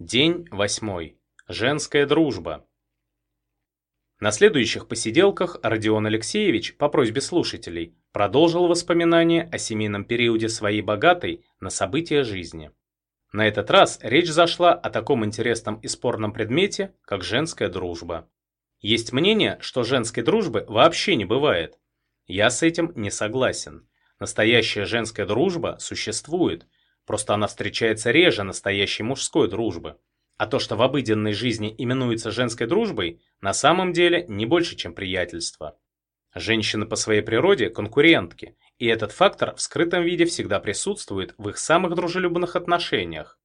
День восьмой. Женская дружба. На следующих посиделках Родион Алексеевич, по просьбе слушателей, продолжил воспоминания о семейном периоде своей богатой на события жизни. На этот раз речь зашла о таком интересном и спорном предмете, как женская дружба. Есть мнение, что женской дружбы вообще не бывает. Я с этим не согласен. Настоящая женская дружба существует, просто она встречается реже настоящей мужской дружбы. А то, что в обыденной жизни именуется женской дружбой, на самом деле не больше, чем приятельство. Женщины по своей природе – конкурентки, и этот фактор в скрытом виде всегда присутствует в их самых дружелюбных отношениях.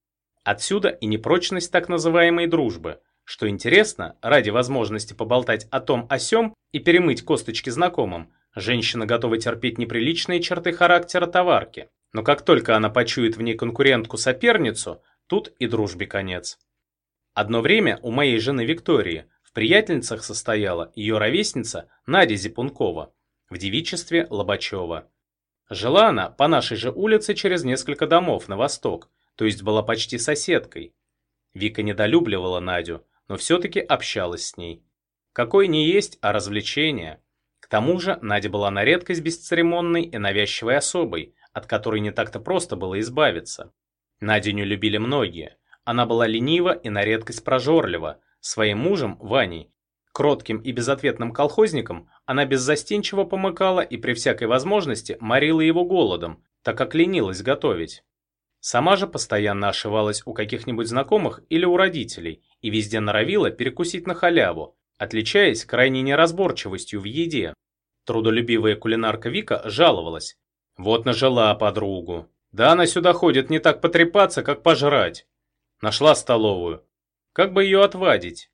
Отсюда и непрочность так называемой дружбы. Что интересно, ради возможности поболтать о том о сём и перемыть косточки знакомым, женщина готова терпеть неприличные черты характера товарки. Но как только она почует в ней конкурентку-соперницу, тут и дружбе конец. Одно время у моей жены Виктории в приятельницах состояла ее ровесница Надя Зипункова, в девичестве Лобачева. Жила она по нашей же улице через несколько домов на восток, то есть была почти соседкой. Вика недолюбливала Надю, но все-таки общалась с ней. Какой не есть, а развлечение. К тому же Надя была на редкость бесцеремонной и навязчивой особой, от которой не так-то просто было избавиться. Надю не любили многие. Она была ленива и на редкость прожорлива. Своим мужем, Ваней, кротким и безответным колхозником, она беззастенчиво помыкала и при всякой возможности морила его голодом, так как ленилась готовить. Сама же постоянно ошивалась у каких-нибудь знакомых или у родителей и везде норовила перекусить на халяву, отличаясь крайней неразборчивостью в еде. Трудолюбивая кулинарка Вика жаловалась. Вот нажила подругу. Да она сюда ходит не так потрепаться, как пожрать. Нашла столовую. Как бы ее отвадить?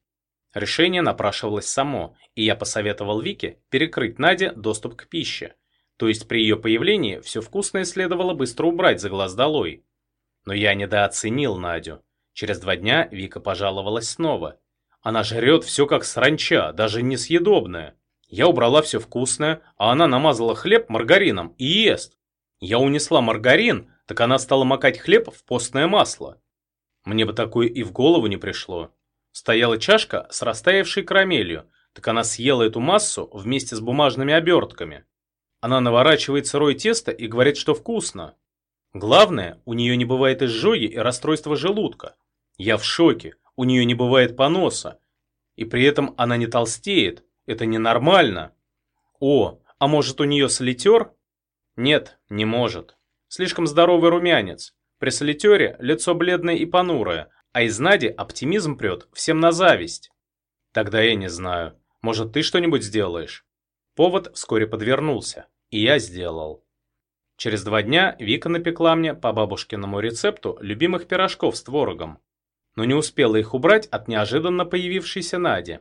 Решение напрашивалось само, и я посоветовал Вике перекрыть Наде доступ к пище. То есть при ее появлении все вкусное следовало быстро убрать за глаз долой. Но я недооценил Надю. Через два дня Вика пожаловалась снова. Она жрет все как сранча, даже несъедобное. Я убрала все вкусное, а она намазала хлеб маргарином и ест. Я унесла маргарин, так она стала макать хлеб в постное масло. Мне бы такое и в голову не пришло. Стояла чашка с растаявшей карамелью, так она съела эту массу вместе с бумажными обертками. Она наворачивает сырое тесто и говорит, что вкусно. Главное, у нее не бывает изжоги и расстройства желудка. Я в шоке, у нее не бывает поноса. И при этом она не толстеет, это ненормально. О, а может у нее солитер? Нет, не может. Слишком здоровый румянец. При солитере лицо бледное и понурое, а из Нади оптимизм прет всем на зависть. Тогда я не знаю. Может, ты что-нибудь сделаешь? Повод вскоре подвернулся, и я сделал. Через два дня Вика напекла мне по бабушкиному рецепту любимых пирожков с творогом. Но не успела их убрать от неожиданно появившейся Нади.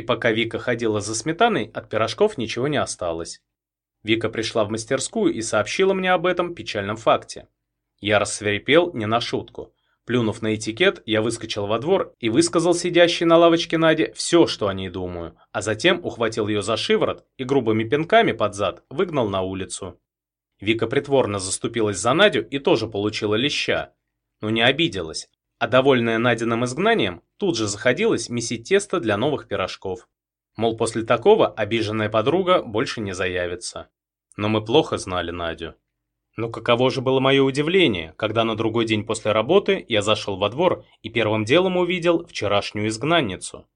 И пока Вика ходила за сметаной, от пирожков ничего не осталось. Вика пришла в мастерскую и сообщила мне об этом печальном факте. Я рассверепел не на шутку. Плюнув на этикет, я выскочил во двор и высказал сидящей на лавочке Наде все, что о ней думаю, а затем ухватил ее за шиворот и грубыми пинками под зад выгнал на улицу. Вика притворно заступилась за Надю и тоже получила леща, но не обиделась, а довольная Надиным изгнанием, тут же заходилась месить тесто для новых пирожков. Мол, после такого обиженная подруга больше не заявится. Но мы плохо знали Надю. Но каково же было мое удивление, когда на другой день после работы я зашел во двор и первым делом увидел вчерашнюю изгнанницу.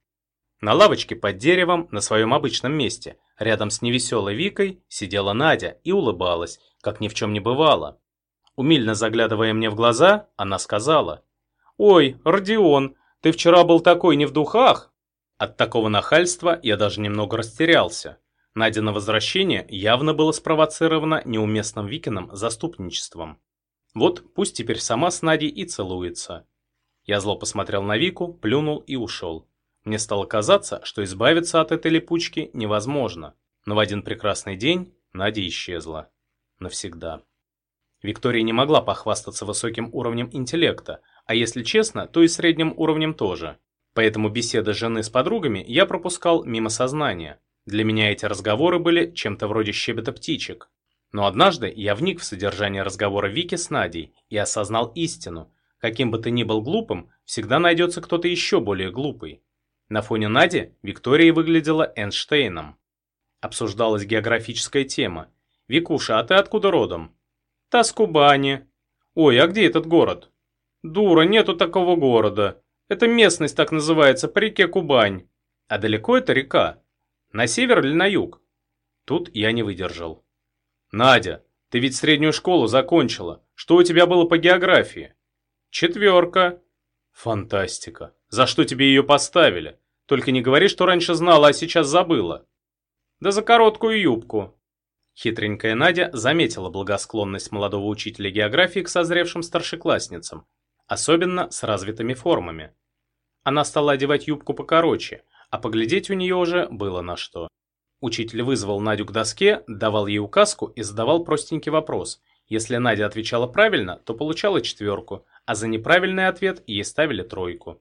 На лавочке под деревом, на своем обычном месте, рядом с невеселой Викой, сидела Надя и улыбалась, как ни в чем не бывало. Умильно заглядывая мне в глаза, она сказала, «Ой, Родион, ты вчера был такой не в духах!» От такого нахальства я даже немного растерялся. Надя на возвращение явно было спровоцировано неуместным Викиным заступничеством. Вот пусть теперь сама с Надей и целуется. Я зло посмотрел на Вику, плюнул и ушел. Мне стало казаться, что избавиться от этой липучки невозможно. Но в один прекрасный день Надя исчезла. Навсегда. Виктория не могла похвастаться высоким уровнем интеллекта, а если честно, то и средним уровнем тоже. Поэтому беседы жены с подругами я пропускал мимо сознания. Для меня эти разговоры были чем-то вроде щебета птичек. Но однажды я вник в содержание разговора Вики с Надей и осознал истину. Каким бы ты ни был глупым, всегда найдется кто-то еще более глупый. На фоне Нади Виктория выглядела Эйнштейном. Обсуждалась географическая тема. «Викуша, а ты откуда родом?» «Та с Кубани». «Ой, а где этот город?» «Дура, нету такого города. Это местность так называется, по реке Кубань». «А далеко это река? На север или на юг?» Тут я не выдержал. «Надя, ты ведь среднюю школу закончила. Что у тебя было по географии?» «Четверка». «Фантастика. За что тебе ее поставили? Только не говори, что раньше знала, а сейчас забыла». «Да за короткую юбку». Хитренькая Надя заметила благосклонность молодого учителя географии к созревшим старшеклассницам, особенно с развитыми формами. Она стала одевать юбку покороче, а поглядеть у нее уже было на что. Учитель вызвал Надю к доске, давал ей указку и задавал простенький вопрос. Если Надя отвечала правильно, то получала четверку, а за неправильный ответ ей ставили тройку.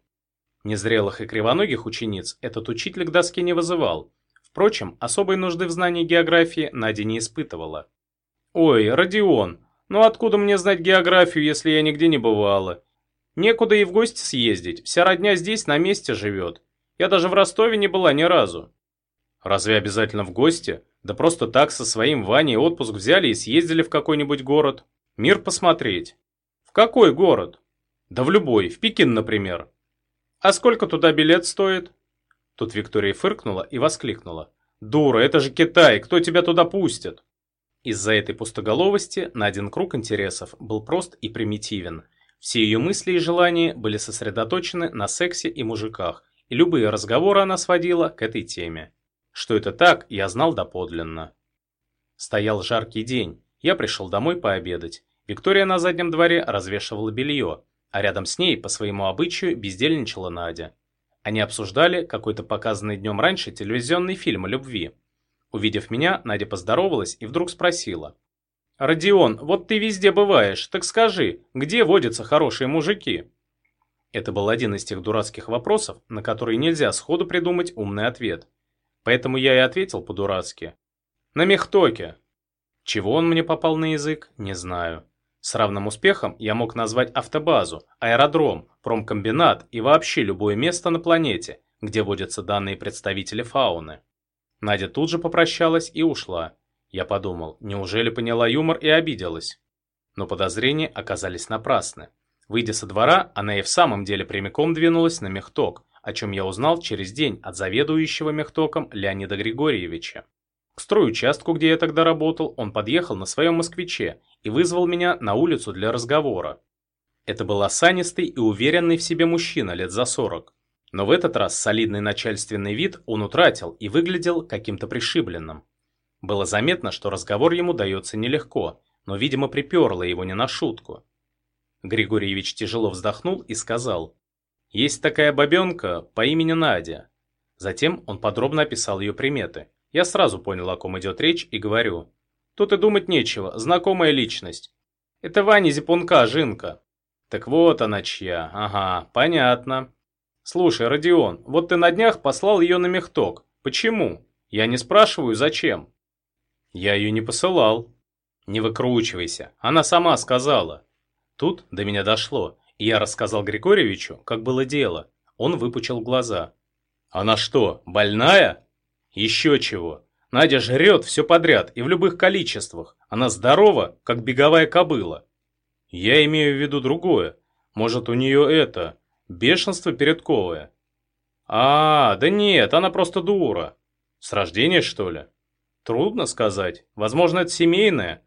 Незрелых и кривоногих учениц этот учитель к доске не вызывал. Впрочем, особой нужды в знании географии Надя не испытывала. «Ой, Родион, ну откуда мне знать географию, если я нигде не бывала? Некуда и в гости съездить, вся родня здесь на месте живет. Я даже в Ростове не была ни разу». «Разве обязательно в гости? Да просто так со своим Ваней отпуск взяли и съездили в какой-нибудь город. Мир посмотреть». «Какой город?» «Да в любой, в Пекин, например». «А сколько туда билет стоит?» Тут Виктория фыркнула и воскликнула. «Дура, это же Китай, кто тебя туда пустит?» Из-за этой пустоголовости на один круг интересов был прост и примитивен. Все ее мысли и желания были сосредоточены на сексе и мужиках, и любые разговоры она сводила к этой теме. Что это так, я знал доподлинно. Стоял жаркий день, я пришел домой пообедать. Виктория на заднем дворе развешивала белье, а рядом с ней, по своему обычаю, бездельничала Надя. Они обсуждали какой-то показанный днем раньше телевизионный фильм о любви. Увидев меня, Надя поздоровалась и вдруг спросила. «Родион, вот ты везде бываешь, так скажи, где водятся хорошие мужики?» Это был один из тех дурацких вопросов, на которые нельзя сходу придумать умный ответ. Поэтому я и ответил по-дурацки. «На Мехтоке». Чего он мне попал на язык, не знаю. С равным успехом я мог назвать автобазу, аэродром, промкомбинат и вообще любое место на планете, где водятся данные представители фауны. Надя тут же попрощалась и ушла. Я подумал, неужели поняла юмор и обиделась? Но подозрения оказались напрасны. Выйдя со двора, она и в самом деле прямиком двинулась на мехток, о чем я узнал через день от заведующего мехтоком Леонида Григорьевича. К стройучастку, где я тогда работал, он подъехал на своем москвиче и вызвал меня на улицу для разговора. Это был осанистый и уверенный в себе мужчина лет за сорок. Но в этот раз солидный начальственный вид он утратил и выглядел каким-то пришибленным. Было заметно, что разговор ему дается нелегко, но, видимо, приперло его не на шутку. Григорьевич тяжело вздохнул и сказал, «Есть такая бабенка по имени Надя». Затем он подробно описал ее приметы. Я сразу понял, о ком идет речь, и говорю. Тут и думать нечего, знакомая личность. Это Ваня Зипунка, Жинка. Так вот она чья, ага, понятно. Слушай, Родион, вот ты на днях послал ее на мехток. Почему? Я не спрашиваю, зачем. Я ее не посылал. Не выкручивайся, она сама сказала. Тут до меня дошло, и я рассказал Григорьевичу, как было дело. Он выпучил глаза. Она что, больная? Еще чего. Надя жрет все подряд и в любых количествах. Она здорова, как беговая кобыла. Я имею в виду другое. Может, у нее это, бешенство передковое. А, да нет, она просто дура. С рождения, что ли? Трудно сказать. Возможно, это семейное.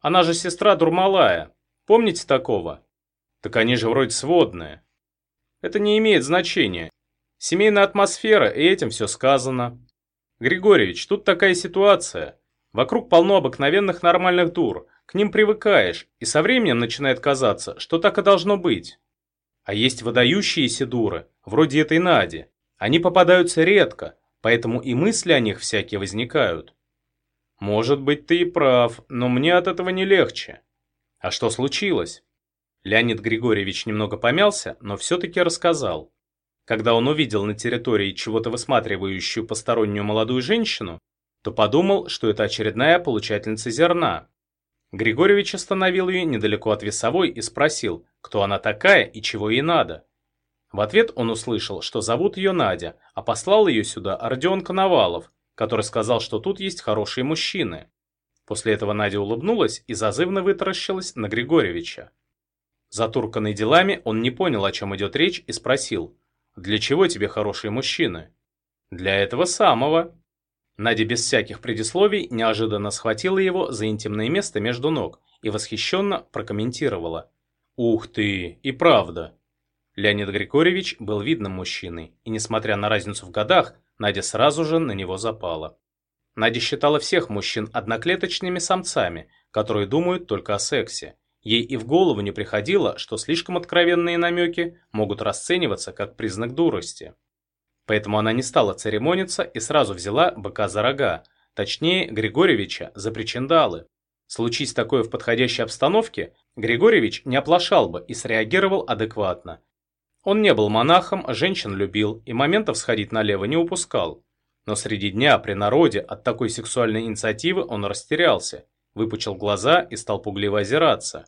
Она же сестра Дурмалая. Помните такого? Так они же вроде сводные. Это не имеет значения. Семейная атмосфера, и этим все сказано. Григорьевич, тут такая ситуация. Вокруг полно обыкновенных нормальных дур. К ним привыкаешь, и со временем начинает казаться, что так и должно быть. А есть выдающиеся дуры, вроде этой Нади. Они попадаются редко, поэтому и мысли о них всякие возникают. Может быть, ты и прав, но мне от этого не легче. А что случилось? Леонид Григорьевич немного помялся, но все-таки рассказал. Когда он увидел на территории чего-то высматривающую постороннюю молодую женщину, то подумал, что это очередная получательница зерна. Григорьевич остановил ее недалеко от весовой и спросил, кто она такая и чего ей надо. В ответ он услышал, что зовут ее Надя, а послал ее сюда Родион Коновалов, который сказал, что тут есть хорошие мужчины. После этого Надя улыбнулась и зазывно вытаращилась на Григорьевича. Затурканный делами, он не понял, о чем идет речь, и спросил, «Для чего тебе хорошие мужчины?» «Для этого самого». Надя без всяких предисловий неожиданно схватила его за интимное место между ног и восхищенно прокомментировала. «Ух ты, и правда!» Леонид Григорьевич был видным мужчиной, и несмотря на разницу в годах, Надя сразу же на него запала. Надя считала всех мужчин одноклеточными самцами, которые думают только о сексе. Ей и в голову не приходило, что слишком откровенные намеки могут расцениваться как признак дурости. Поэтому она не стала церемониться и сразу взяла быка за рога, точнее Григорьевича за причиндалы. Случись такое в подходящей обстановке, Григорьевич не оплошал бы и среагировал адекватно. Он не был монахом, женщин любил и моментов сходить налево не упускал. Но среди дня при народе от такой сексуальной инициативы он растерялся, выпучил глаза и стал пугливо озираться.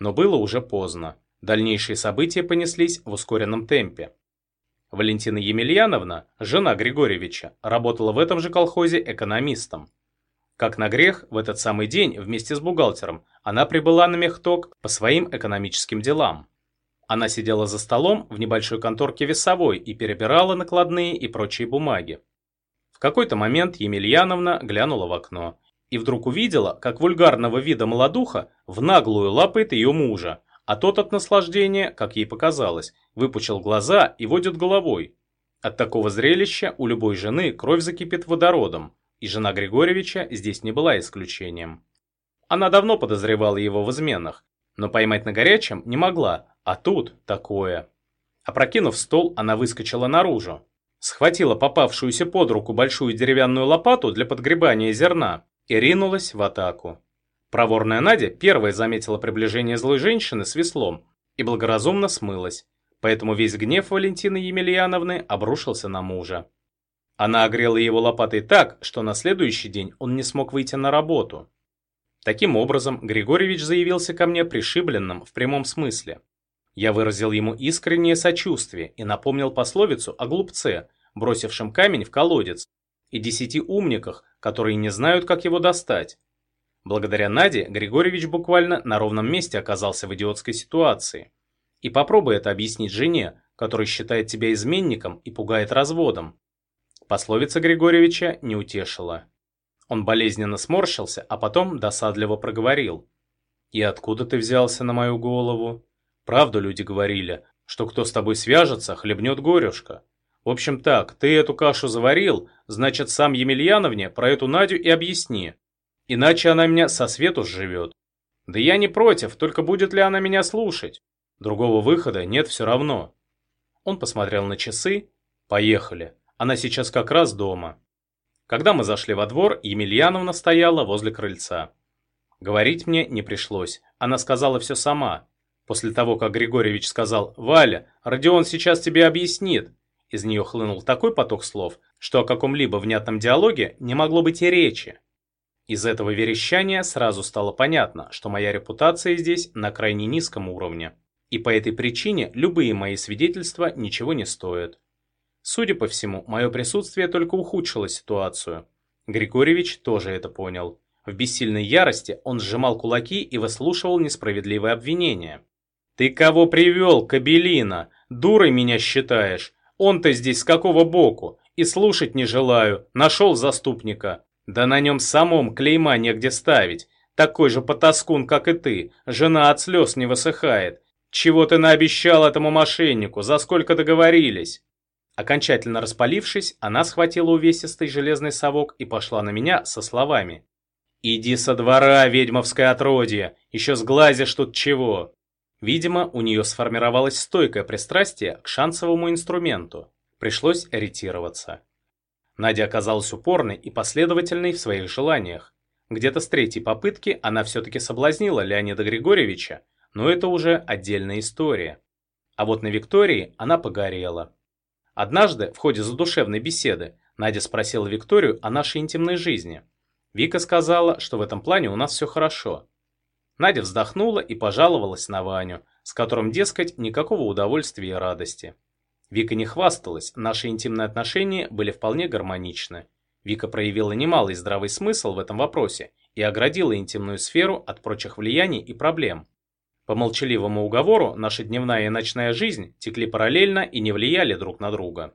Но было уже поздно. Дальнейшие события понеслись в ускоренном темпе. Валентина Емельяновна, жена Григорьевича, работала в этом же колхозе экономистом. Как на грех, в этот самый день вместе с бухгалтером она прибыла на Мехток по своим экономическим делам. Она сидела за столом в небольшой конторке весовой и перебирала накладные и прочие бумаги. В какой-то момент Емельяновна глянула в окно и вдруг увидела, как вульгарного вида молодуха в наглую лапает ее мужа, а тот от наслаждения, как ей показалось, выпучил глаза и водит головой. От такого зрелища у любой жены кровь закипит водородом, и жена Григорьевича здесь не была исключением. Она давно подозревала его в изменах, но поймать на горячем не могла, а тут такое. Опрокинув стол, она выскочила наружу, схватила попавшуюся под руку большую деревянную лопату для подгребания зерна и ринулась в атаку. Проворная Надя первая заметила приближение злой женщины с веслом и благоразумно смылась, поэтому весь гнев Валентины Емельяновны обрушился на мужа. Она огрела его лопатой так, что на следующий день он не смог выйти на работу. Таким образом, Григорьевич заявился ко мне пришибленным в прямом смысле. Я выразил ему искреннее сочувствие и напомнил пословицу о глупце, бросившем камень в колодец, и десяти умниках, которые не знают, как его достать. Благодаря Наде Григорьевич буквально на ровном месте оказался в идиотской ситуации. И попробуй это объяснить жене, которая считает тебя изменником и пугает разводом. Пословица Григорьевича не утешила. Он болезненно сморщился, а потом досадливо проговорил. «И откуда ты взялся на мою голову? Правду люди говорили, что кто с тобой свяжется, хлебнет горюшка. В общем так, ты эту кашу заварил, значит сам Емельяновне про эту Надю и объясни. Иначе она меня со свету сживет. Да я не против, только будет ли она меня слушать? Другого выхода нет все равно». Он посмотрел на часы. «Поехали. Она сейчас как раз дома». Когда мы зашли во двор, Емельяновна стояла возле крыльца. Говорить мне не пришлось, она сказала все сама. После того, как Григорьевич сказал «Валя, Родион сейчас тебе объяснит», из нее хлынул такой поток слов, что о каком-либо внятном диалоге не могло быть и речи. Из этого верещания сразу стало понятно, что моя репутация здесь на крайне низком уровне. И по этой причине любые мои свидетельства ничего не стоят. Судя по всему, мое присутствие только ухудшило ситуацию. Григорьевич тоже это понял. В бессильной ярости он сжимал кулаки и выслушивал несправедливые обвинения. «Ты кого привел, Кабелина? Дурой меня считаешь? Он-то здесь с какого боку? И слушать не желаю. Нашел заступника. Да на нем самом клейма негде ставить. Такой же потаскун, как и ты. Жена от слез не высыхает. Чего ты наобещал этому мошеннику? За сколько договорились?» Окончательно распалившись, она схватила увесистый железный совок и пошла на меня со словами. «Иди со двора, ведьмовское отродье, еще сглазишь тут чего!» Видимо, у нее сформировалось стойкое пристрастие к шансовому инструменту. Пришлось ретироваться. Надя оказалась упорной и последовательной в своих желаниях. Где-то с третьей попытки она все-таки соблазнила Леонида Григорьевича, но это уже отдельная история. А вот на Виктории она погорела. Однажды, в ходе задушевной беседы, Надя спросила Викторию о нашей интимной жизни. Вика сказала, что в этом плане у нас все хорошо. Надя вздохнула и пожаловалась на Ваню, с которым, дескать, никакого удовольствия и радости. Вика не хвасталась, наши интимные отношения были вполне гармоничны. Вика проявила немалый здравый смысл в этом вопросе и оградила интимную сферу от прочих влияний и проблем. По молчаливому уговору наша дневная и ночная жизнь текли параллельно и не влияли друг на друга.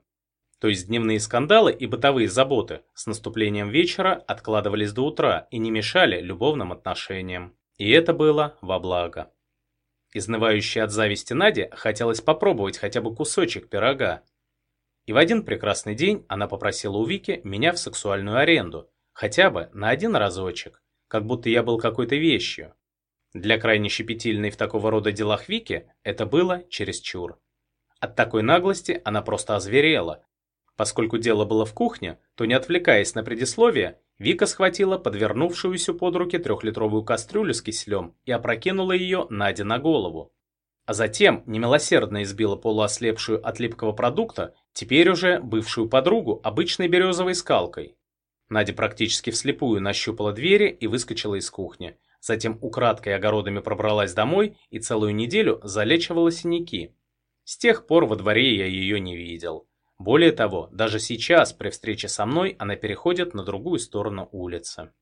То есть дневные скандалы и бытовые заботы с наступлением вечера откладывались до утра и не мешали любовным отношениям. И это было во благо. Изнывающей от зависти Наде хотелось попробовать хотя бы кусочек пирога. И в один прекрасный день она попросила у Вики меня в сексуальную аренду, хотя бы на один разочек, как будто я был какой-то вещью. Для крайне щепетильной в такого рода делах Вики это было чересчур. От такой наглости она просто озверела. Поскольку дело было в кухне, то не отвлекаясь на предисловие, Вика схватила подвернувшуюся под руки трехлитровую кастрюлю с киселем и опрокинула ее Наде на голову. А затем немилосердно избила полуослепшую от липкого продукта, теперь уже бывшую подругу, обычной березовой скалкой. Надя практически вслепую нащупала двери и выскочила из кухни. Затем украдкой огородами пробралась домой и целую неделю залечивала синяки. С тех пор во дворе я ее не видел. Более того, даже сейчас при встрече со мной она переходит на другую сторону улицы.